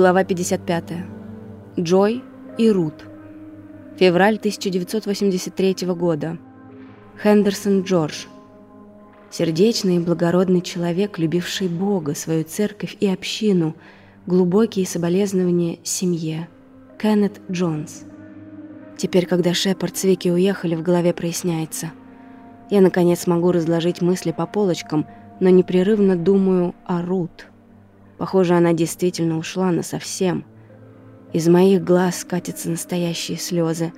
Глава 55. Джой и Рут. Февраль 1983 года. Хендерсон Джордж. Сердечный и благородный человек, любивший Бога, свою церковь и общину, глубокие соболезнования семье. Кеннет Джонс. Теперь, когда Шепард с Вики уехали, в голове проясняется. Я, наконец, могу разложить мысли по полочкам, но непрерывно думаю о Рут. Похоже, она действительно ушла насовсем. Из моих глаз скатятся настоящие слезы.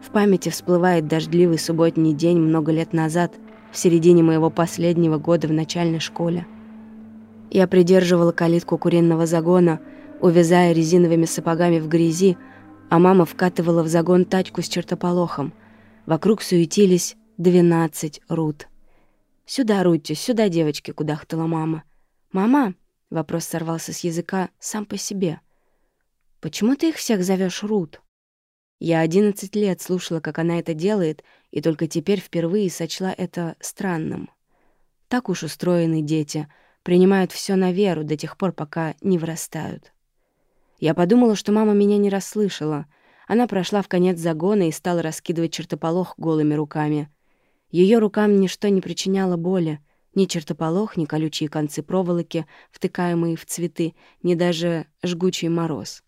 В памяти всплывает дождливый субботний день много лет назад, в середине моего последнего года в начальной школе. Я придерживала калитку куриного загона, увязая резиновыми сапогами в грязи, а мама вкатывала в загон тачку с чертополохом. Вокруг суетились двенадцать Рут. «Сюда, Рутти, сюда, девочки!» — кудахтала мама. «Мама!» — вопрос сорвался с языка сам по себе. «Почему ты их всех зовешь Рут?» Я одиннадцать лет слушала, как она это делает, и только теперь впервые сочла это странным. Так уж устроены дети, принимают все на веру до тех пор, пока не вырастают. Я подумала, что мама меня не расслышала. Она прошла в конец загона и стала раскидывать чертополох голыми руками. Ее рукам ничто не причиняло боли, ни чертополох, ни колючие концы проволоки, втыкаемые в цветы, ни даже жгучий мороз.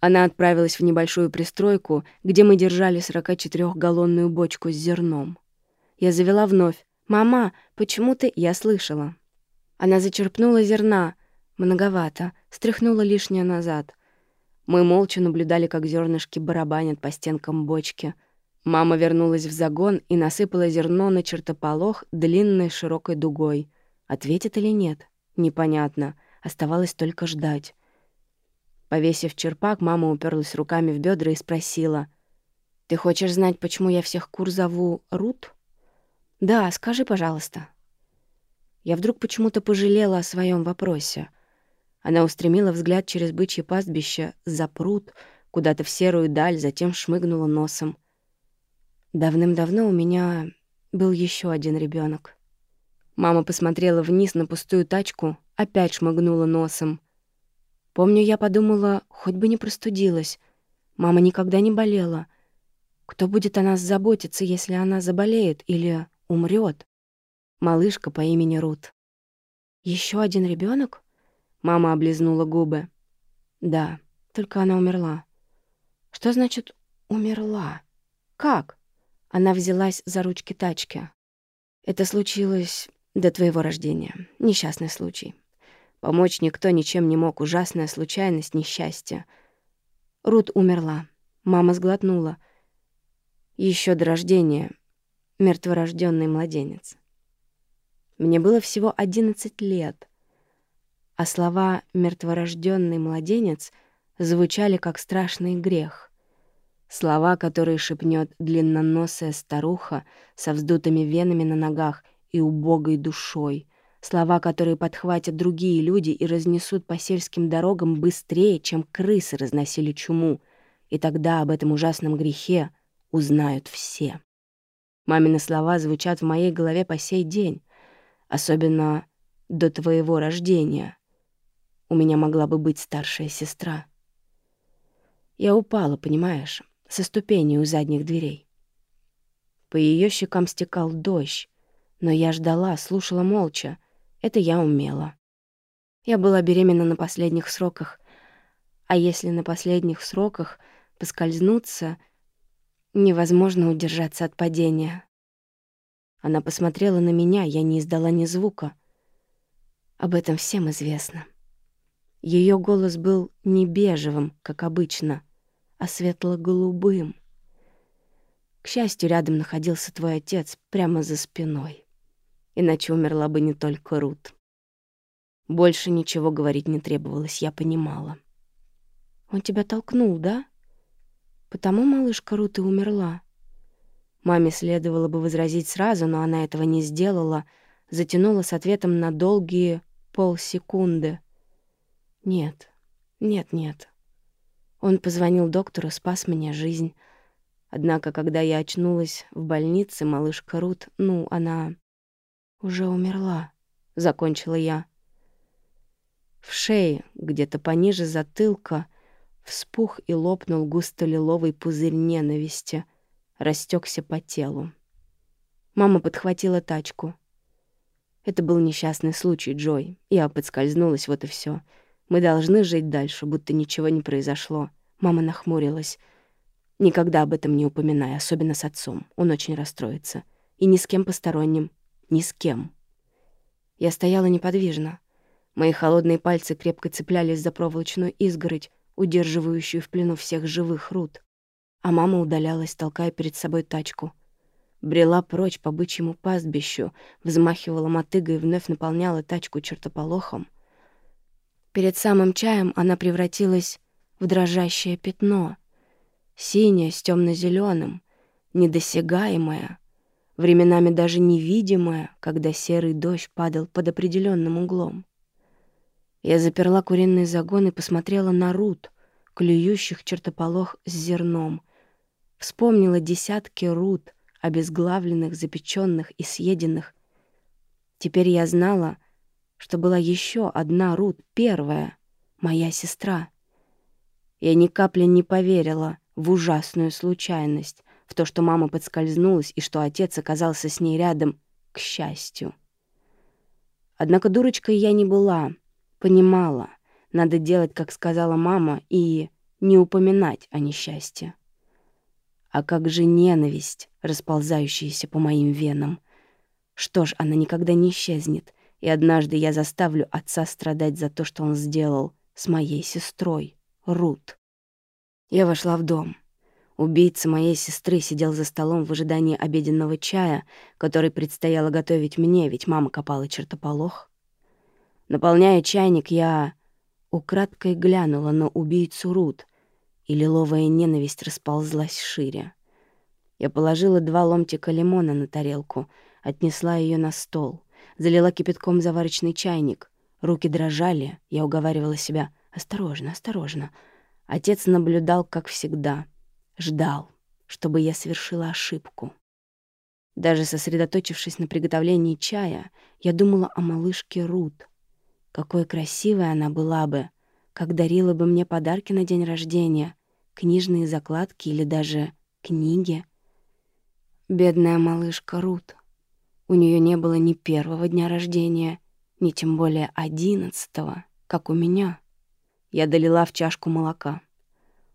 Она отправилась в небольшую пристройку, где мы держали 44-галлонную бочку с зерном. Я завела вновь. «Мама, почему ты...» Я слышала. Она зачерпнула зерна. Многовато. Стряхнула лишнее назад. Мы молча наблюдали, как зернышки барабанят по стенкам бочки. Мама вернулась в загон и насыпала зерно на чертополох длинной широкой дугой. Ответит или нет? Непонятно. Оставалось только ждать. Повесив черпак, мама уперлась руками в бедра и спросила. «Ты хочешь знать, почему я всех кур зову Рут?» «Да, скажи, пожалуйста». Я вдруг почему-то пожалела о своем вопросе. Она устремила взгляд через бычье пастбище за пруд, куда-то в серую даль, затем шмыгнула носом. Давным-давно у меня был еще один ребенок. Мама посмотрела вниз на пустую тачку, опять шмыгнула носом — Помню, я подумала, хоть бы не простудилась. Мама никогда не болела. Кто будет о нас заботиться, если она заболеет или умрет? Малышка по имени Рут. Еще один ребенок? Мама облизнула губы. Да, только она умерла. Что значит «умерла»? Как? Она взялась за ручки тачки. Это случилось до твоего рождения. Несчастный случай. Помочь никто ничем не мог. Ужасная случайность, несчастье. Рут умерла. Мама сглотнула. Еще до рождения. Мертворожденный младенец. Мне было всего одиннадцать лет. А слова «мертворожденный младенец» звучали как страшный грех. Слова, которые шепнет длинноносая старуха со вздутыми венами на ногах и убогой душой — Слова, которые подхватят другие люди и разнесут по сельским дорогам быстрее, чем крысы разносили чуму. И тогда об этом ужасном грехе узнают все. Мамины слова звучат в моей голове по сей день, особенно до твоего рождения. У меня могла бы быть старшая сестра. Я упала, понимаешь, со ступеней у задних дверей. По ее щекам стекал дождь, но я ждала, слушала молча, это я умела. Я была беременна на последних сроках. А если на последних сроках поскользнуться, невозможно удержаться от падения. Она посмотрела на меня, я не издала ни звука. Об этом всем известно. Ее голос был не бежевым, как обычно, а светло-голубым. К счастью, рядом находился твой отец, прямо за спиной иначе умерла бы не только Рут. Больше ничего говорить не требовалось, я понимала. «Он тебя толкнул, да? Потому малышка Рут и умерла». Маме следовало бы возразить сразу, но она этого не сделала, затянула с ответом на долгие полсекунды. «Нет, нет, нет». Он позвонил доктору, спас мне жизнь. Однако, когда я очнулась в больнице, малышка Рут, ну, она уже умерла», — закончила я. В шее, где-то пониже затылка, вспух и лопнул густо-лиловый пузырь ненависти, растекся по телу. Мама подхватила тачку. Это был несчастный случай, Джой. Я подскользнулась, вот и все. Мы должны жить дальше, будто ничего не произошло. Мама нахмурилась. Никогда об этом не упоминай, особенно с отцом. Он очень расстроится. И ни с кем посторонним. Ни с кем. Я стояла неподвижно. Мои холодные пальцы крепко цеплялись за проволочную изгородь, удерживающую в плену всех живых руд. А мама удалялась, толкая перед собой тачку. Брела прочь по бычьему пастбищу, взмахивала мотыгой и вновь наполняла тачку чертополохом. Перед самым чаем она превратилась в дрожащее пятно, синее с темно зеленым недосягаемое, временами даже невидимое, когда серый дождь падал под определенным углом. Я заперла куриный загон и посмотрела на Рут, клюющих чертополох с зерном. Вспомнила десятки Рут, обезглавленных, запеченных и съеденных. Теперь я знала, что была еще одна Рут, первая, моя сестра. Я ни капли не поверила в ужасную случайность, в то, что мама подскользнулась и что отец оказался с ней рядом, к счастью. Однако дурочкой я не была — Понимала, надо делать, как сказала мама, и не упоминать о несчастье. А как же ненависть, расползающаяся по моим венам? Что ж, она никогда не исчезнет, и однажды я заставлю отца страдать за то, что он сделал с моей сестрой, Рут. Я вошла в дом. Убийца моей сестры сидел за столом в ожидании обеденного чая, который предстояло готовить мне, ведь мама копала чертополох. Наполняя чайник, я украдкой глянула на убийцу Рут, и лиловая ненависть расползлась шире. Я положила два ломтика лимона на тарелку, отнесла ее на стол, залила кипятком заварочный чайник. Руки дрожали, я уговаривала себя «Осторожно, осторожно». Отец наблюдал, как всегда, ждал, чтобы я совершила ошибку. Даже сосредоточившись на приготовлении чая, я думала о малышке Рут, какой красивой она была бы, как дарила бы мне подарки на день рождения, книжные закладки или даже книги. Бедная малышка Рут. У нее не было ни первого дня рождения, ни тем более одиннадцатого, как у меня. Я долила в чашку молока.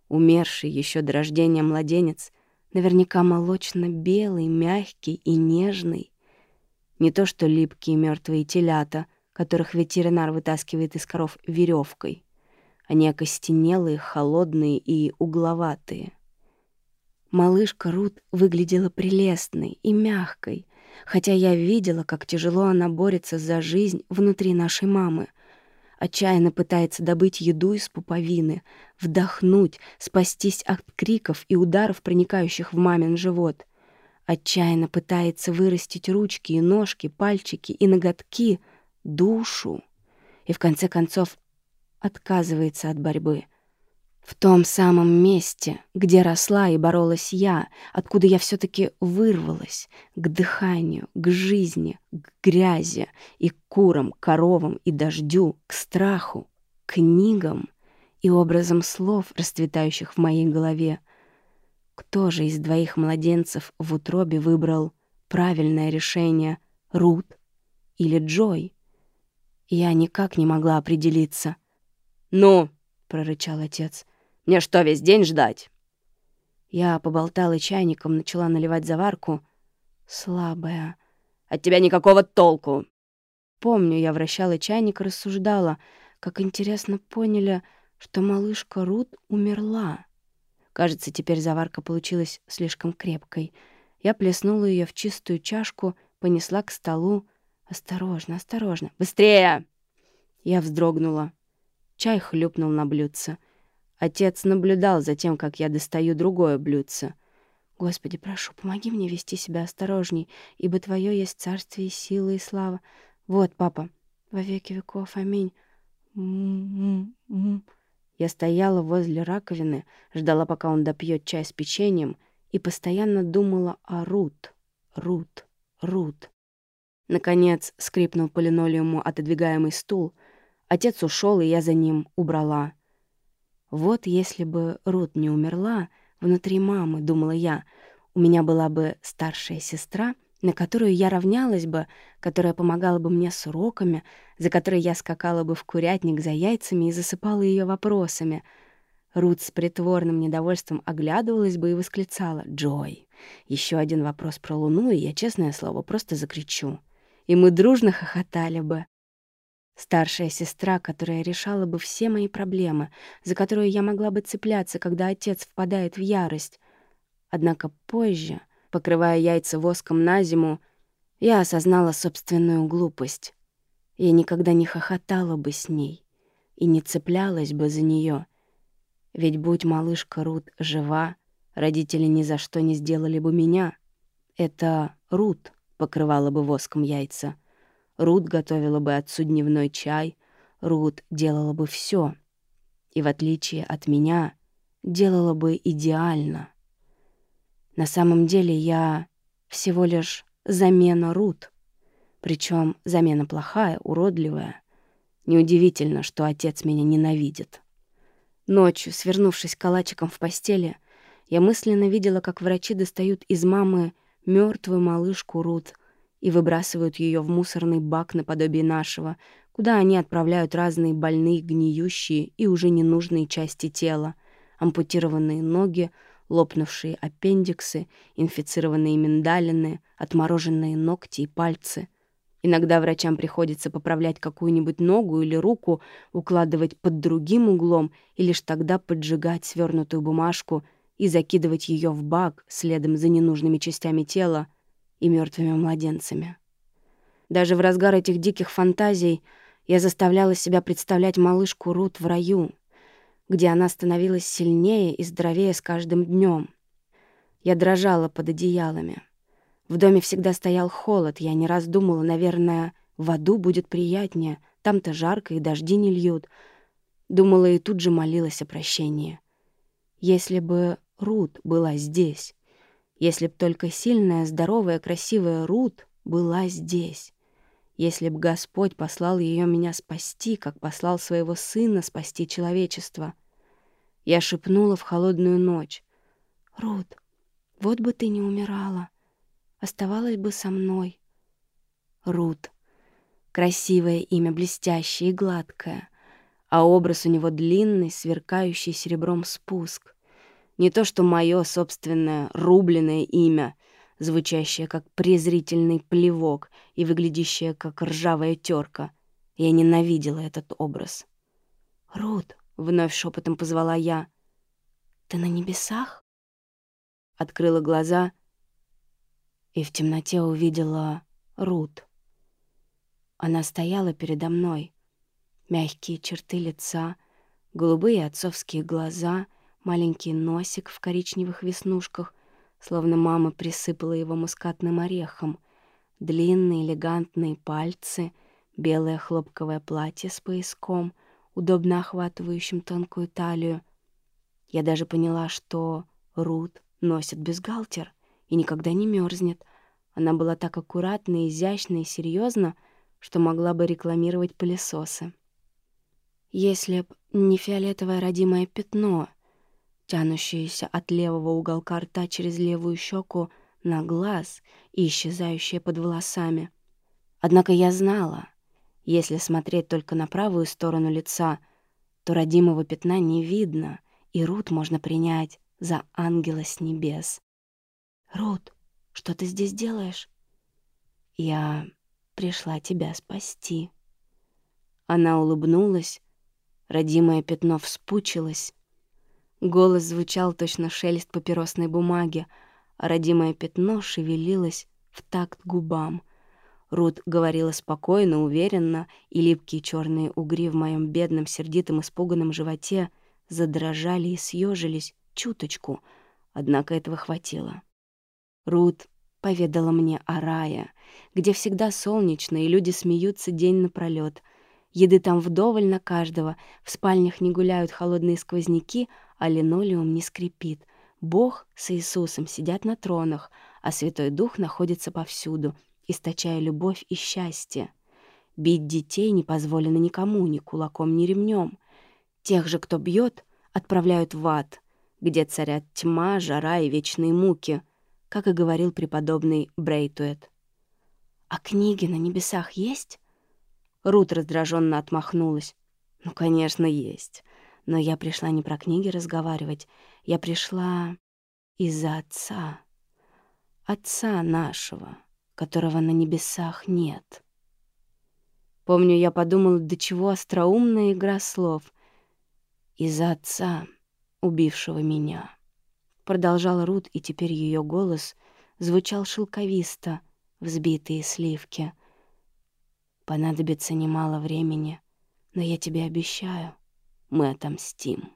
Умерший еще до рождения младенец, наверняка молочно-белый, мягкий и нежный. Не то что липкие мертвые телята — которых ветеринар вытаскивает из коров веревкой. Они окостенелые, холодные и угловатые. Малышка Рут выглядела прелестной и мягкой, хотя я видела, как тяжело она борется за жизнь внутри нашей мамы. Отчаянно пытается добыть еду из пуповины, вдохнуть, спастись от криков и ударов, проникающих в мамин живот. Отчаянно пытается вырастить ручки и ножки, пальчики и ноготки — душу и, в конце концов, отказывается от борьбы. В том самом месте, где росла и боролась я, откуда я все таки вырвалась, к дыханию, к жизни, к грязи и к курам, коровам и дождю, к страху, к книгам и образом слов, расцветающих в моей голове. Кто же из двоих младенцев в утробе выбрал правильное решение — Рут или Джой? Я никак не могла определиться. «Ну!» — прорычал отец. «Мне что, весь день ждать?» Я поболтала чайником, начала наливать заварку. Слабая. «От тебя никакого толку!» Помню, я вращала чайник и рассуждала, как интересно поняли, что малышка Рут умерла. Кажется, теперь заварка получилась слишком крепкой. Я плеснула ее в чистую чашку, понесла к столу, «Осторожно, осторожно! Быстрее!» Я вздрогнула. Чай хлюпнул на блюдце. Отец наблюдал за тем, как я достаю другое блюдце. «Господи, прошу, помоги мне вести себя осторожней, ибо Твое есть царствие, сила и слава. Вот, папа, во веки веков, аминь». Я стояла возле раковины, ждала, пока он допьет чай с печеньем, и постоянно думала о Рут, Рут, Рут. Наконец скрипнул по линолеуму отодвигаемый стул. Отец ушел, и я за ним убрала. Вот если бы Рут не умерла внутри мамы, думала я, у меня была бы старшая сестра, на которую я равнялась бы, которая помогала бы мне с уроками, за которой я скакала бы в курятник за яйцами и засыпала ее вопросами. Рут с притворным недовольством оглядывалась бы и восклицала «Джой, еще один вопрос про Луну, и я, честное слово, просто закричу». И мы дружно хохотали бы. Старшая сестра, которая решала бы все мои проблемы, за которую я могла бы цепляться, когда отец впадает в ярость. Однако позже, покрывая яйца воском на зиму, я осознала собственную глупость. Я никогда не хохотала бы с ней и не цеплялась бы за нее. Ведь будь малышка Рут жива, родители ни за что не сделали бы меня. Это Рут покрывала бы воском яйца — Рут готовила бы отцу дневной чай, Рут делала бы все, И в отличие от меня, делала бы идеально. На самом деле я всего лишь замена Рут. Причем замена плохая, уродливая. Неудивительно, что отец меня ненавидит. Ночью, свернувшись калачиком в постели, я мысленно видела, как врачи достают из мамы мертвую малышку Рут — и выбрасывают ее в мусорный бак наподобие нашего, куда они отправляют разные больные, гниющие и уже ненужные части тела, ампутированные ноги, лопнувшие аппендиксы, инфицированные миндалины, отмороженные ногти и пальцы. Иногда врачам приходится поправлять какую-нибудь ногу или руку, укладывать под другим углом и лишь тогда поджигать свернутую бумажку и закидывать ее в бак следом за ненужными частями тела, и мертвыми младенцами. Даже в разгар этих диких фантазий я заставляла себя представлять малышку Рут в раю, где она становилась сильнее и здоровее с каждым днем. Я дрожала под одеялами. В доме всегда стоял холод, я не раз думала, наверное, в аду будет приятнее, там-то жарко и дожди не льют. Думала и тут же молилась о прощении. Если бы Рут была здесь, если б только сильная, здоровая, красивая Рут была здесь. Если б Господь послал ее меня спасти, как послал своего сына спасти человечество. Я шепнула в холодную ночь. «Рут, вот бы ты не умирала, оставалась бы со мной». Рут. Красивое имя, блестящее и гладкое, а образ у него длинный, сверкающий серебром спуск. Не то что мое собственное рубленное имя, звучащее как презрительный плевок и выглядящее как ржавая терка. Я ненавидела этот образ. «Рут», — вновь шепотом позвала я, — «ты на небесах?» Открыла глаза и в темноте увидела Рут. Она стояла передо мной. Мягкие черты лица, голубые отцовские глаза — маленький носик в коричневых веснушках, словно мама присыпала его мускатным орехом, длинные элегантные пальцы, белое хлопковое платье с пояском, удобно охватывающим тонкую талию. Я даже поняла, что Рут носит бюстгальтер и никогда не мерзнет. Она была так аккуратна, изящна и серьезна, что могла бы рекламировать пылесосы. Если б не фиолетовое родимое пятно, тянущаяся от левого уголка рта через левую щеку на глаз и исчезающая под волосами. Однако я знала, если смотреть только на правую сторону лица, то родимого пятна не видно, и Рут можно принять за ангела с небес. «Рут, что ты здесь делаешь?» «Я пришла тебя спасти». Она улыбнулась, родимое пятно вспучилось, Голос звучал точно шелест папиросной бумаги, а родимое пятно шевелилось в такт губам. Рут говорила спокойно, уверенно, и липкие черные угри в моем бедном, сердитом, испуганном животе задрожали и съежились чуточку, однако этого хватило. Рут поведала мне о рае, где всегда солнечно, и люди смеются день напролёт. Еды там вдоволь на каждого, в спальнях не гуляют холодные сквозняки, а линолеум не скрипит. Бог с Иисусом сидят на тронах, а Святой Дух находится повсюду, источая любовь и счастье. Бить детей не позволено никому, ни кулаком, ни ремнем. Тех же, кто бьет, отправляют в ад, где царят тьма, жара и вечные муки, как и говорил преподобный Брейтуэт. «А книги на небесах есть?» Рут раздраженно отмахнулась. «Ну, конечно, есть. Но я пришла не про книги разговаривать. Я пришла из-за отца. Отца нашего, которого на небесах нет». Помню, я подумал, до чего остроумная игра слов. «Из-за отца, убившего меня». Продолжала Рут, и теперь ее голос звучал шелковисто, взбитые сливки. «Понадобится немало времени, но я тебе обещаю, мы отомстим».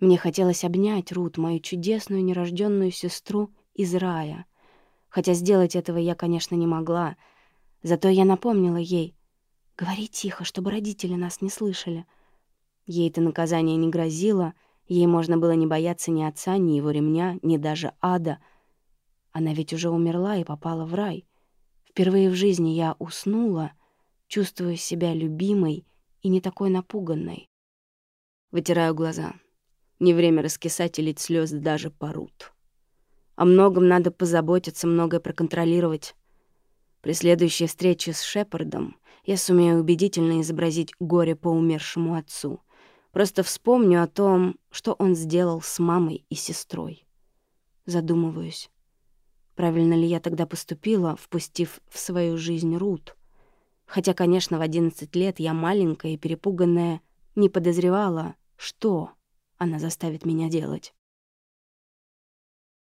Мне хотелось обнять Рут, мою чудесную нерожденную сестру из рая. Хотя сделать этого я, конечно, не могла. Зато я напомнила ей — Говори тихо, чтобы родители нас не слышали. Ей это наказание не грозило, ей можно было не бояться ни отца, ни его ремня, ни даже ада. Она ведь уже умерла и попала в рай. Впервые в жизни я уснула, чувствуя себя любимой и не такой напуганной. Вытираю глаза. Не время раскисать и лить слезы даже порут. О многом надо позаботиться, многое проконтролировать. При следующей встрече с Шепардом я сумею убедительно изобразить горе по умершему отцу. Просто вспомню о том, что он сделал с мамой и сестрой. Задумываюсь, правильно ли я тогда поступила, впустив в свою жизнь Рут. Хотя, конечно, в 11 лет я маленькая и перепуганная не подозревала, что она заставит меня делать.